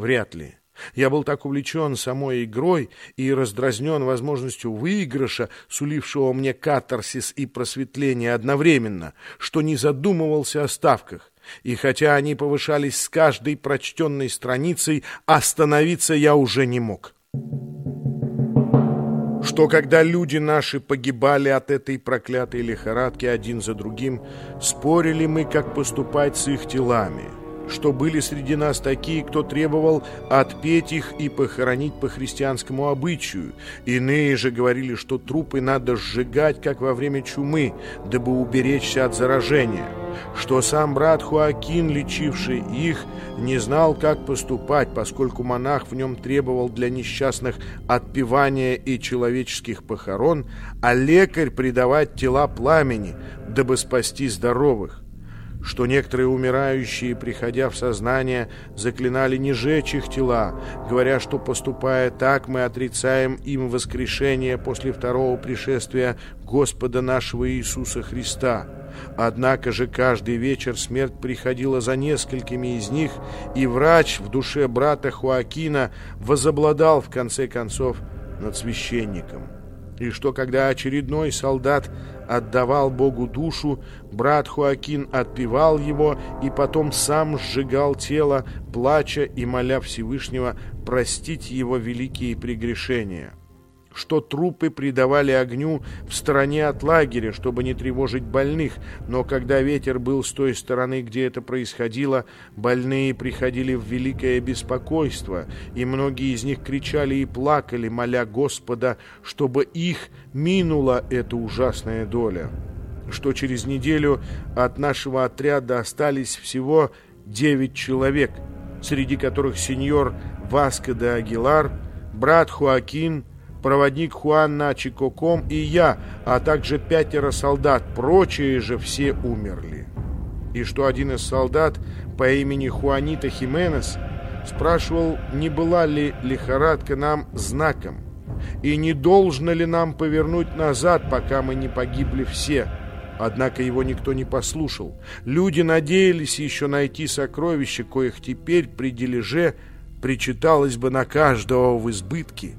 Вряд ли. Я был так увлечен самой игрой и раздразнен возможностью выигрыша, сулившего мне катарсис и просветление одновременно, что не задумывался о ставках. И хотя они повышались с каждой прочтенной страницей, остановиться я уже не мог. Что когда люди наши погибали от этой проклятой лихорадки один за другим, спорили мы, как поступать с их телами – что были среди нас такие, кто требовал отпеть их и похоронить по христианскому обычаю. Иные же говорили, что трупы надо сжигать, как во время чумы, дабы уберечься от заражения. Что сам брат Хуакин, лечивший их, не знал, как поступать, поскольку монах в нем требовал для несчастных отпевания и человеческих похорон, а лекарь предавать тела пламени, дабы спасти здоровых что некоторые умирающие, приходя в сознание, заклинали не жечь их тела, говоря, что поступая так, мы отрицаем им воскрешение после второго пришествия Господа нашего Иисуса Христа. Однако же каждый вечер смерть приходила за несколькими из них, и врач в душе брата Хуакина возобладал в конце концов над священником и что когда очередной солдат отдавал Богу душу, брат Хуакин отпевал его и потом сам сжигал тело, плача и моля Всевышнего простить его великие прегрешения что трупы придавали огню в стороне от лагеря, чтобы не тревожить больных, но когда ветер был с той стороны, где это происходило, больные приходили в великое беспокойство, и многие из них кричали и плакали, моля Господа, чтобы их минула эта ужасная доля. Что через неделю от нашего отряда остались всего девять человек, среди которых сеньор Васко де Агилар, брат Хуакин, проводник Хуан Начи Коком и я, а также пятеро солдат, прочие же все умерли. И что один из солдат по имени Хуанита Хименес спрашивал, не была ли лихорадка нам знаком, и не должно ли нам повернуть назад, пока мы не погибли все. Однако его никто не послушал. Люди надеялись еще найти сокровища, коих теперь при дележе причиталось бы на каждого в избытке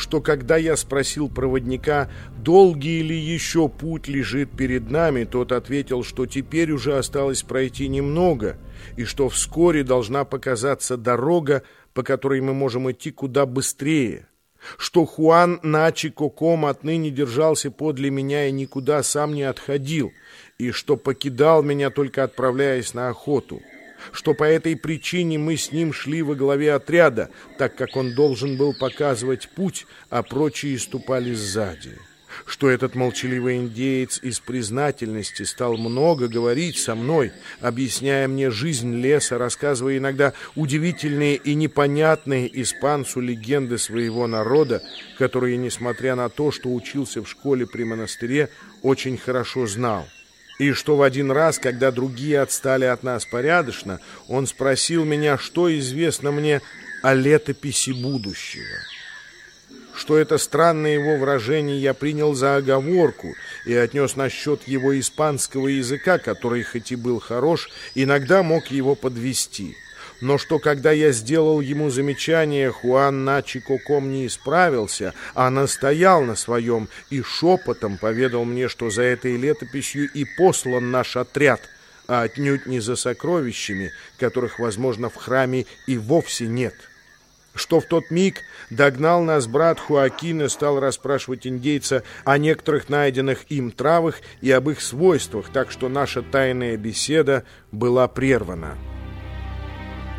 что когда я спросил проводника, долгий ли еще путь лежит перед нами, тот ответил, что теперь уже осталось пройти немного, и что вскоре должна показаться дорога, по которой мы можем идти куда быстрее, что Хуан Начи Коком отныне держался подле меня и никуда сам не отходил, и что покидал меня, только отправляясь на охоту что по этой причине мы с ним шли во главе отряда, так как он должен был показывать путь, а прочие ступали сзади. Что этот молчаливый индеец из признательности стал много говорить со мной, объясняя мне жизнь леса, рассказывая иногда удивительные и непонятные испанцу легенды своего народа, которые, несмотря на то, что учился в школе при монастыре, очень хорошо знал и что в один раз, когда другие отстали от нас порядочно, он спросил меня, что известно мне о летописи будущего. Что это странное его выражение я принял за оговорку и отнес насчет его испанского языка, который хоть и был хорош, иногда мог его подвести но что когда я сделал ему замечание, Хуан Начи Коком не исправился, а настоял на своем и шепотом поведал мне, что за этой летописью и послан наш отряд, а отнюдь не за сокровищами, которых, возможно, в храме и вовсе нет. Что в тот миг догнал нас брат Хуакин и стал расспрашивать индейца о некоторых найденных им травах и об их свойствах, так что наша тайная беседа была прервана.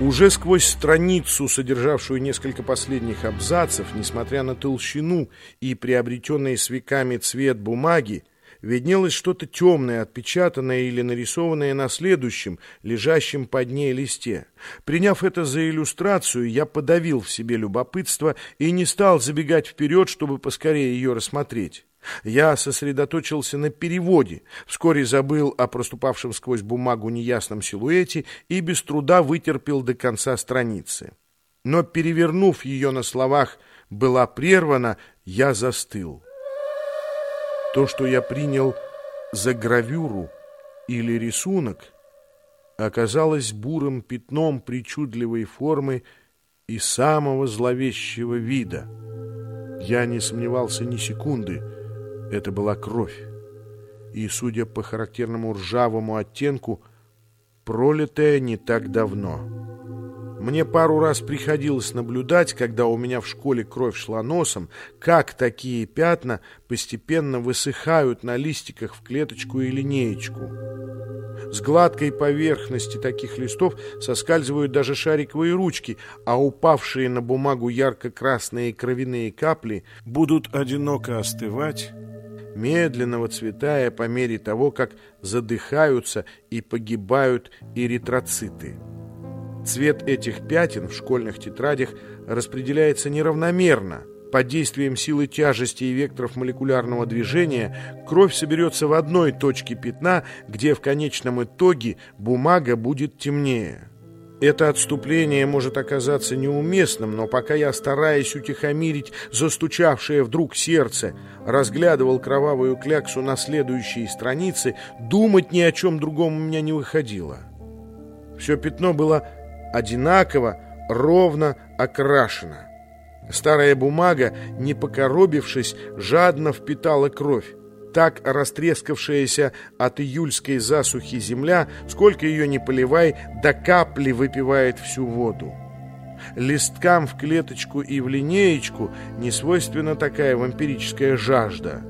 Уже сквозь страницу, содержавшую несколько последних абзацев, несмотря на толщину и приобретенный с веками цвет бумаги, виднелось что-то темное, отпечатанное или нарисованное на следующем, лежащем под ней листе. Приняв это за иллюстрацию, я подавил в себе любопытство и не стал забегать вперед, чтобы поскорее ее рассмотреть. Я сосредоточился на переводе, вскоре забыл о проступавшем сквозь бумагу неясном силуэте и без труда вытерпел до конца страницы. Но, перевернув ее на словах «была прервана», я застыл. То, что я принял за гравюру или рисунок, оказалось бурым пятном причудливой формы и самого зловещего вида. Я не сомневался ни секунды, это была кровь. И, судя по характерному ржавому оттенку, пролитая не так давно. Мне пару раз приходилось наблюдать, когда у меня в школе кровь шла носом, как такие пятна постепенно высыхают на листиках в клеточку и линеечку. С гладкой поверхности таких листов соскальзывают даже шариковые ручки, а упавшие на бумагу ярко-красные кровяные капли будут одиноко остывать, медленно выцветая по мере того, как задыхаются и погибают эритроциты. Цвет этих пятен в школьных тетрадях распределяется неравномерно. Под действием силы тяжести и векторов молекулярного движения кровь соберется в одной точке пятна, где в конечном итоге бумага будет темнее. Это отступление может оказаться неуместным, но пока я, стараясь утихомирить застучавшее вдруг сердце, разглядывал кровавую кляксу на следующей странице, думать ни о чем другом у меня не выходило. Все пятно было одинаково, ровно окрашена. Старая бумага, не покоробившись, жадно впитала кровь. Так растрескавшаяся от июльской засухи земля, сколько ее не поливай, до капли выпивает всю воду. Листкам в клеточку и в линеечку не свойственна такая вампирическая жажда.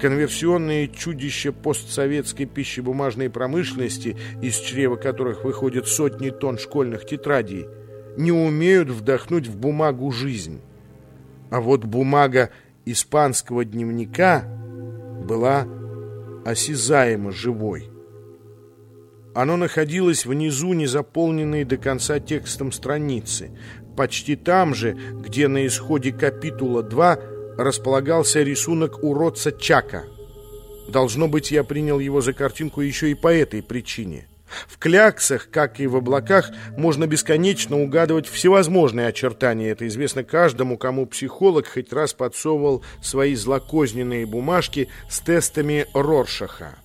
Конверсионные чудища постсоветской пищебумажной промышленности, из чрева которых выходят сотни тонн школьных тетрадей, не умеют вдохнуть в бумагу жизнь. А вот бумага испанского дневника была осязаемо живой. Оно находилось внизу незаполненной до конца текстом страницы, почти там же, где на исходе капитула 2 располагался рисунок уродца Чака. Должно быть, я принял его за картинку еще и по этой причине. В кляксах, как и в облаках, можно бесконечно угадывать всевозможные очертания. Это известно каждому, кому психолог хоть раз подсовывал свои злокозненные бумажки с тестами Роршаха.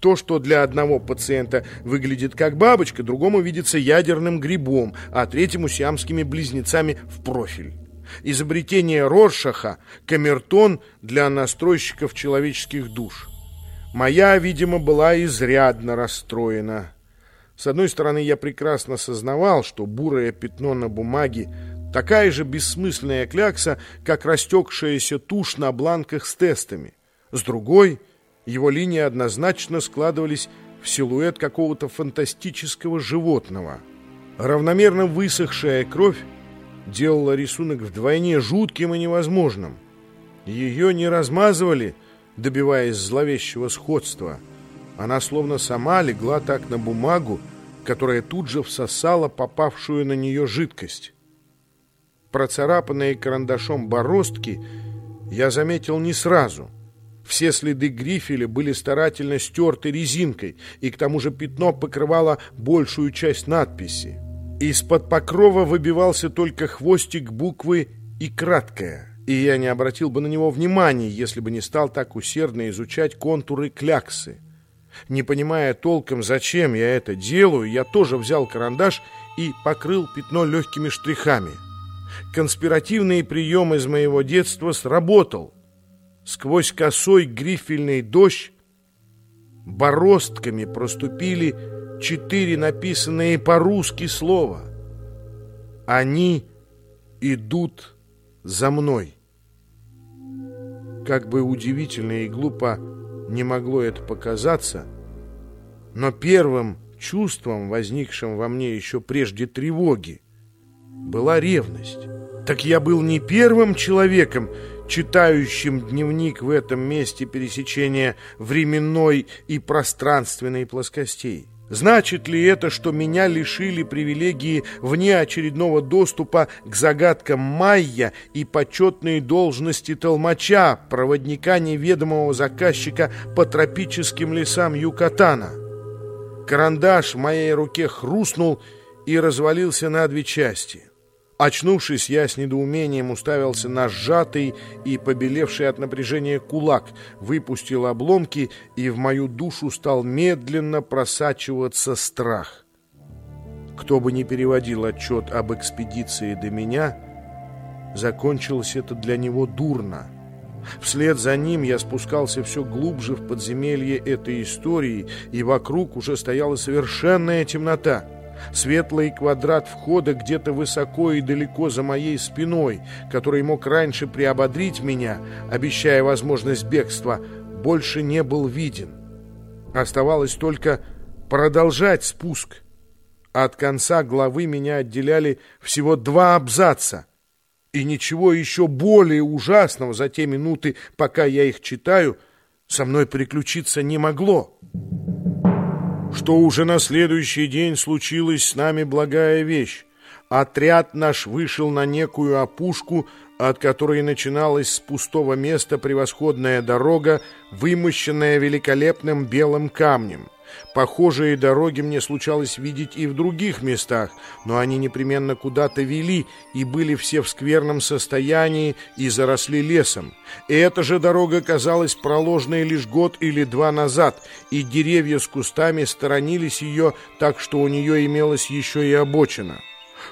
То, что для одного пациента выглядит как бабочка, другому видится ядерным грибом, а третьему сиамскими близнецами в профиль. Изобретение Роршаха – камертон для настройщиков человеческих душ. Моя, видимо, была изрядно расстроена. С одной стороны, я прекрасно сознавал, что бурое пятно на бумаге такая же бессмысленная клякса, как растекшаяся тушь на бланках с тестами. С другой, его линии однозначно складывались в силуэт какого-то фантастического животного. Равномерно высохшая кровь делала рисунок вдвойне жутким и невозможным. Ее не размазывали, добиваясь зловещего сходства. Она словно сама легла так на бумагу, которая тут же всосала попавшую на нее жидкость. Процарапанные карандашом бороздки я заметил не сразу. Все следы грифеля были старательно стерты резинкой, и к тому же пятно покрывало большую часть надписи. Из-под покрова выбивался только хвостик буквы и краткая, и я не обратил бы на него внимания, если бы не стал так усердно изучать контуры кляксы. Не понимая толком, зачем я это делаю, я тоже взял карандаш и покрыл пятно легкими штрихами. Конспиративный прием из моего детства сработал. Сквозь косой грифельный дождь бороздками проступили четыре написанные по-русски слова. Они идут за мной. Как бы удивительно и глупо не могло это показаться, но первым чувством, возникшим во мне еще прежде тревоги, была ревность. Так я был не первым человеком, читающим дневник в этом месте пересечения временной и пространственной плоскостей. Значит ли это, что меня лишили привилегии вне очередного доступа к загадкам майя и почетной должности толмача, проводника неведомого заказчика по тропическим лесам Юкатана? Карандаш в моей руке хрустнул и развалился на две части. Очнувшись, я с недоумением уставился на сжатый и побелевший от напряжения кулак, выпустил обломки, и в мою душу стал медленно просачиваться страх. кто бы ни переводил отчет об экспедиции до меня, закончилось это для него дурно. Вслед за ним я спускался все глубже в подземелье этой истории, и вокруг уже стояла совершенная темнота. Светлый квадрат входа где-то высоко и далеко за моей спиной, который мог раньше приободрить меня, обещая возможность бегства, больше не был виден. Оставалось только продолжать спуск. От конца главы меня отделяли всего два абзаца. И ничего еще более ужасного за те минуты, пока я их читаю, со мной приключиться не могло. Что уже на следующий день случилась с нами благая вещь. Отряд наш вышел на некую опушку, от которой начиналась с пустого места превосходная дорога, вымощенная великолепным белым камнем. Похожие дороги мне случалось видеть и в других местах, но они непременно куда-то вели и были все в скверном состоянии и заросли лесом. И эта же дорога казалась проложенной лишь год или два назад, и деревья с кустами сторонились ее, так что у нее имелась еще и обочина.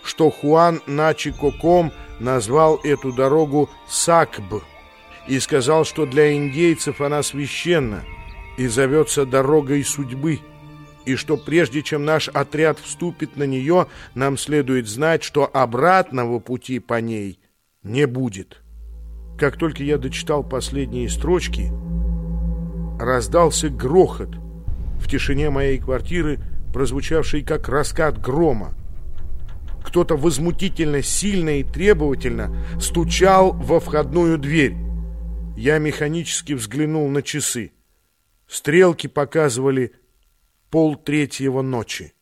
Что Хуан Начикоком назвал эту дорогу Сакб и сказал, что для индейцев она священна и зовется дорогой судьбы, и что прежде чем наш отряд вступит на нее, нам следует знать, что обратного пути по ней не будет. Как только я дочитал последние строчки, раздался грохот в тишине моей квартиры, прозвучавший как раскат грома. Кто-то возмутительно сильно и требовательно стучал во входную дверь. Я механически взглянул на часы. Стрелки показывали полтретьего ночи.